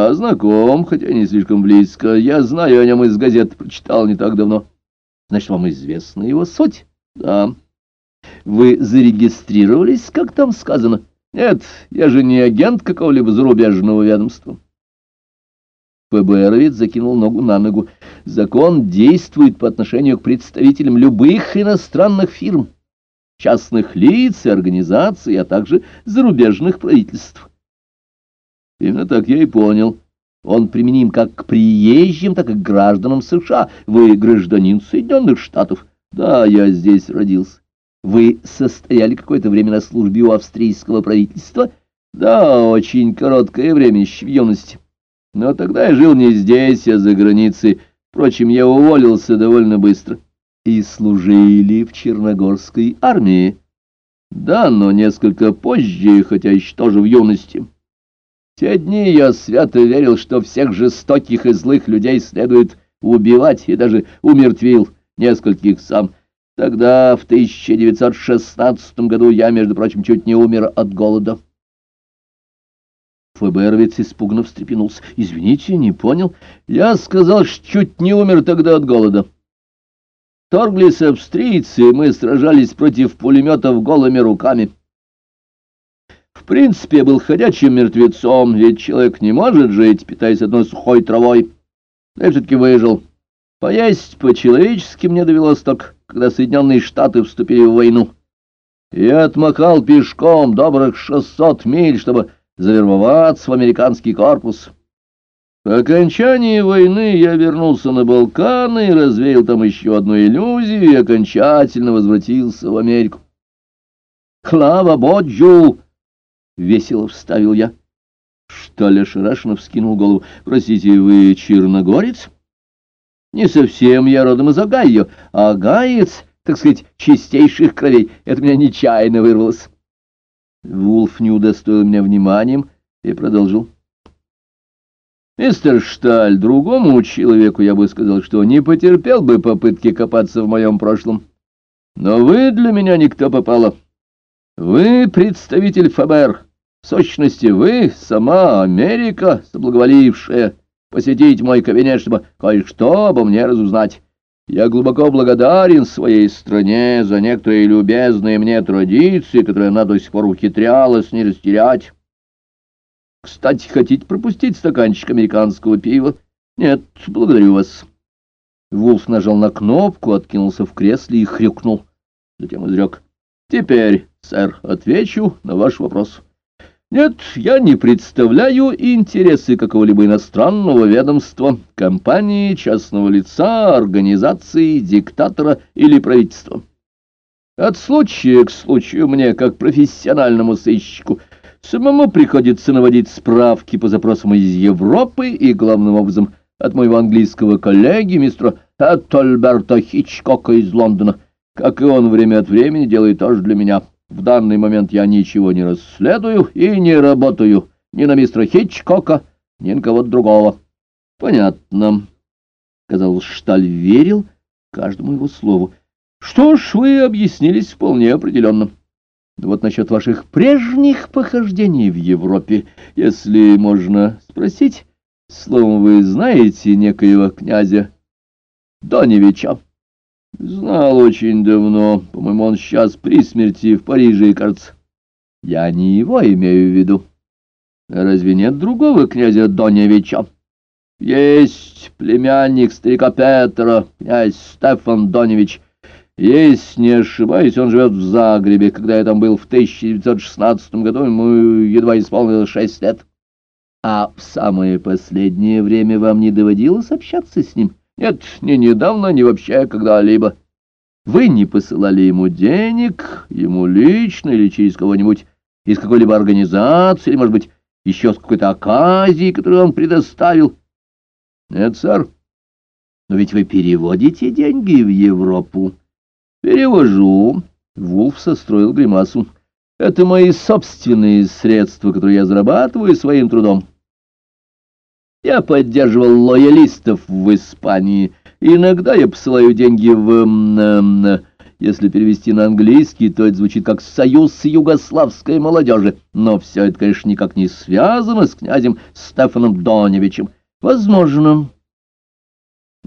Да, знаком, хотя не слишком близко. Я знаю о нем из газет, прочитал не так давно. Значит, вам известна его суть? Да. Вы зарегистрировались, как там сказано? Нет, я же не агент какого-либо зарубежного ведомства. ФБРовец закинул ногу на ногу. Закон действует по отношению к представителям любых иностранных фирм, частных лиц и организаций, а также зарубежных правительств. Именно так я и понял. Он применим как к приезжим, так и к гражданам США. Вы гражданин Соединенных Штатов. Да, я здесь родился. Вы состояли какое-то время на службе у австрийского правительства? Да, очень короткое время, еще в юности. Но тогда я жил не здесь, а за границей. Впрочем, я уволился довольно быстро. И служили в Черногорской армии. Да, но несколько позже, хотя еще тоже в юности. Те дни я свято верил, что всех жестоких и злых людей следует убивать, и даже умертвил нескольких сам. Тогда, в 1916 году, я, между прочим, чуть не умер от голода. ФБРовец испуганно встрепенулся. «Извините, не понял. Я сказал, что чуть не умер тогда от голода. Торглись австрийцы, мы сражались против пулеметов голыми руками. Принципе, был ходячим мертвецом, ведь человек не может жить, питаясь одной сухой травой. Я все-таки выжил. Поесть по-человечески мне довелось только когда Соединенные Штаты вступили в войну. Я отмахал пешком добрых шестьсот миль, чтобы завербоваться в американский корпус. По окончании войны я вернулся на Балканы и развеял там еще одну иллюзию и окончательно возвратился в Америку. «Клава Боджу!» — весело вставил я. Шталя Шарашинов вскинул голову. «Простите, вы черногорец?» Не совсем я родом из Огайо, а агаец, так сказать, чистейших кровей. Это меня нечаянно вырвалось. Вулф не удостоил меня вниманием и продолжил. Мистер Шталь, другому человеку я бы сказал, что не потерпел бы попытки копаться в моем прошлом. Но вы для меня никто попало. Вы представитель ФБР. В сущности, вы сама Америка, соблаговолившая посетить мой кабинет, чтобы кое-что обо мне разузнать. Я глубоко благодарен своей стране за некоторые любезные мне традиции, которые она до сих пор ухитрялась не растерять. Кстати, хотите пропустить стаканчик американского пива? Нет, благодарю вас. Вулф нажал на кнопку, откинулся в кресле и хрюкнул. Затем изрек. Теперь, сэр, отвечу на ваш вопрос. Нет, я не представляю интересы какого-либо иностранного ведомства, компании, частного лица, организации, диктатора или правительства. От случая к случаю мне, как профессиональному сыщику, самому приходится наводить справки по запросам из Европы и, главным образом, от моего английского коллеги, мистера Эттельберта Хичкока из Лондона, как и он время от времени делает тоже для меня. В данный момент я ничего не расследую и не работаю ни на мистера Хичкока, ни на кого-то другого. — Понятно, — сказал Шталь, верил каждому его слову. — Что ж, вы объяснились вполне определенно. Вот насчет ваших прежних похождений в Европе, если можно спросить, словом, вы знаете некоего князя Доневича? Знал очень давно. По-моему, он сейчас при смерти в Париже, кажется. Я не его имею в виду. Разве нет другого князя Доневича? Есть племянник старика Петра, князь Стефан Доневич. Есть, не ошибаюсь, он живет в Загребе. Когда я там был в 1916 году, ему едва исполнилось шесть лет. А в самое последнее время вам не доводилось общаться с ним? — нет, ни недавно, ни вообще когда-либо. Вы не посылали ему денег, ему лично или через кого-нибудь из какой-либо организации, или, может быть, еще с какой-то оказией, которую он предоставил? Нет, сэр. Но ведь вы переводите деньги в Европу. Перевожу. Вулф состроил гримасу. Это мои собственные средства, которые я зарабатываю своим трудом. Я поддерживал лоялистов в Испании. Иногда я посылаю деньги в... Если перевести на английский, то это звучит как «Союз югославской молодежи». Но все это, конечно, никак не связано с князем Стефаном Доневичем. Возможно,